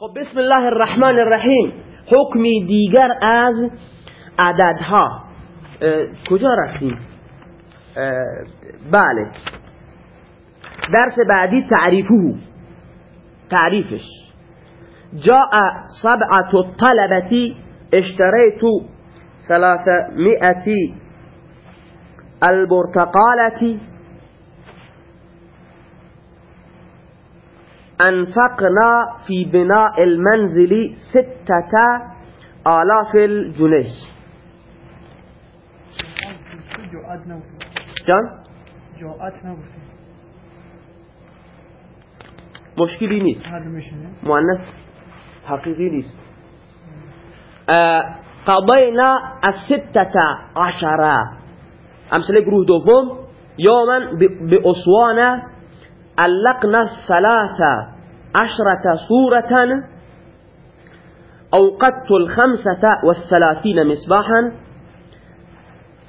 خب بسم الله الرحمن الرحیم. حکمی دیگر از عددها. کجا رفتیم؟ بله. درس بعدی تعریفه. تعریفش. جاء سبعة الطلبة اشتريت ثلاثمائة البرتقالة. أنفقنا في بناء المنزل ستة آلاف الجنيه. جان؟ مشکلی نیست مؤنث حقیقی نیست قضینا الستة عشرة أمثلة گروه دوم یوما به اسوانه علقنا الثلاثة. عشرة صورة أوقدت الخمسة والثلاثين مصباحا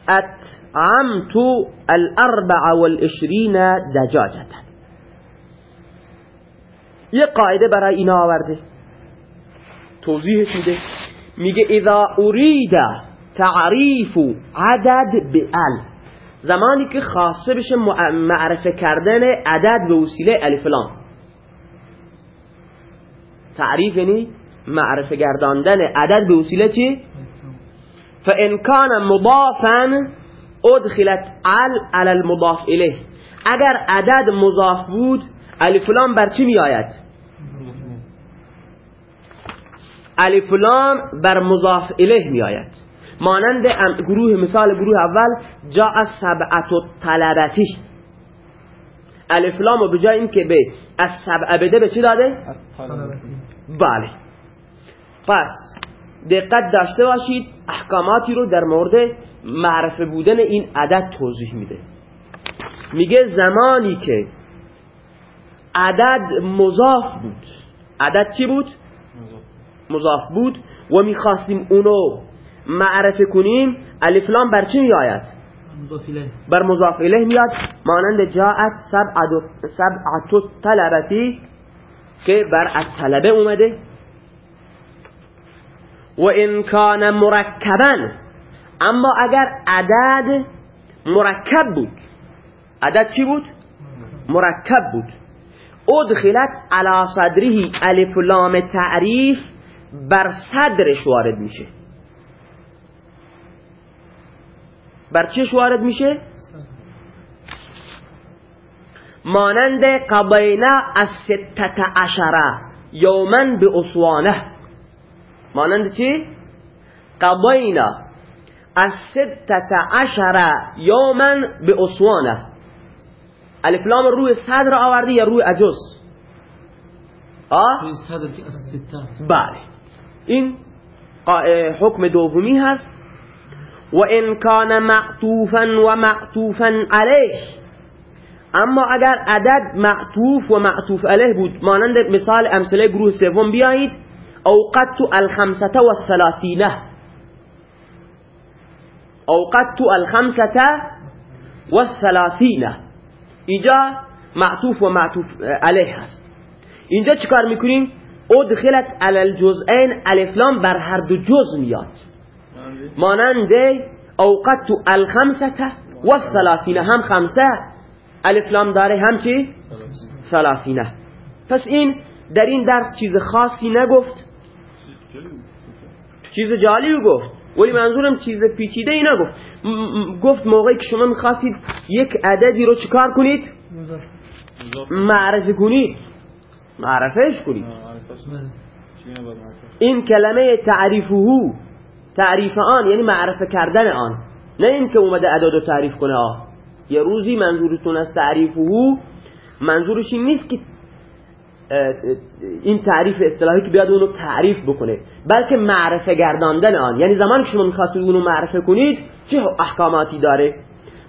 أطعمت الأربع والعشرين دجاجة. یه قاعده برای اینا آورده. توضیح شده میگه اذا اريد تعریف عدد بال زمانی که خاصه بشه معرفه کردن عدد به وسیله الف لام. تعریف یعنی معرفه گرداندن. عدد به وسیله چی؟ فان کان مضافا ادخلت ال على المضاف الیه اگر عدد مضاف بود الف لام بر چی می آید الف لام بر مضاف الیه می آید مانند گروه مثال گروه اول جا سبعت طلبتی الف لامو به جای اینکه به از سبعه بده به چی داده؟ بله. پس دقت داشته باشید احکاماتی رو در مورد معرفه بودن این عدد توضیح میده. میگه زمانی که عدد مضاف بود. عدد چی بود؟ مضاف بود. و می‌خواستیم اونو معرفه کنیم الف لام بر چی میآید؟ بر مضاف الیه میاد مانند جاءت سبعت طلبتی که بر الطلبه اومده. و ان کان مرکبا اما اگر عدد مرکب بود. عدد چی بود؟ مرکب بود. ادخلت على صدره الف لام تعریف بر صدرش وارد میشه. بر چش وارد میشه؟ مانند قضینا از ستت عشره یومن به اسوانه مانند چی؟ قضینا از ستت عشره یومن به اسوانه الفلام روی صدر آوردی یا روی اجز؟ آه؟ بله. این حکم دومی هست. وإن كان معطوفا ومعطوفا عليه. اما اگر عدد معطوف و معطوف علیه بود مانند مثال امثله گروه سوم بیایید. اوقدت الخمسة والثلاثینه اوقدت الخمسة والثلاثینه اینجا معطوف و معطوف علیه هست. اینجا چکار می‌کنیم؟ ادخلت علی الجزئین الفلام بر هر دو جز میاد. مانند اوقت تو الخمسه و الثلاثینه هم خمسه الفلام داره هم چی؟ ثلاثینه پس این در این درس چیز خاصی نگفت. چیز جالبی گفت. ولی منظورم چیز پیچیده ای نگفت گفت موقعی که شما می‌خواستید یک عددی رو چکار کنید؟ معرفی کنید. معرفش کنید. این کلمه تعریفه تعریف آن یعنی معرفه کردن آن. نه اینکه اومده اعداد رو تعریف کنه آه. یه روزی منظورتون از تعریف او منظورش این نیست که این تعریف اصطلاحی که بیاد اونو تعریف بکنه بلکه معرفه گرداندن آن. یعنی زمانی که شما می‌خواستید اونو معرفه کنید چه احکاماتی داره؟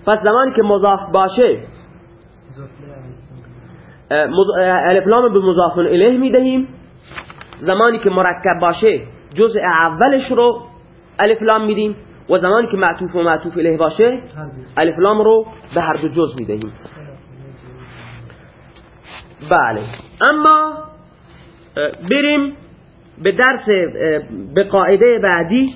پس زمانی که مضاف باشه الفلام به مضاف الیه می‌دهیم. زمانی که مرکب باشه جزء اولش رو الف لام میدیم و زمانی که معطوف و معطوف الیه باشه الف لام رو به هر دو جز می‌دهیم. بله. اما بریم به درس به قاعده بعدی.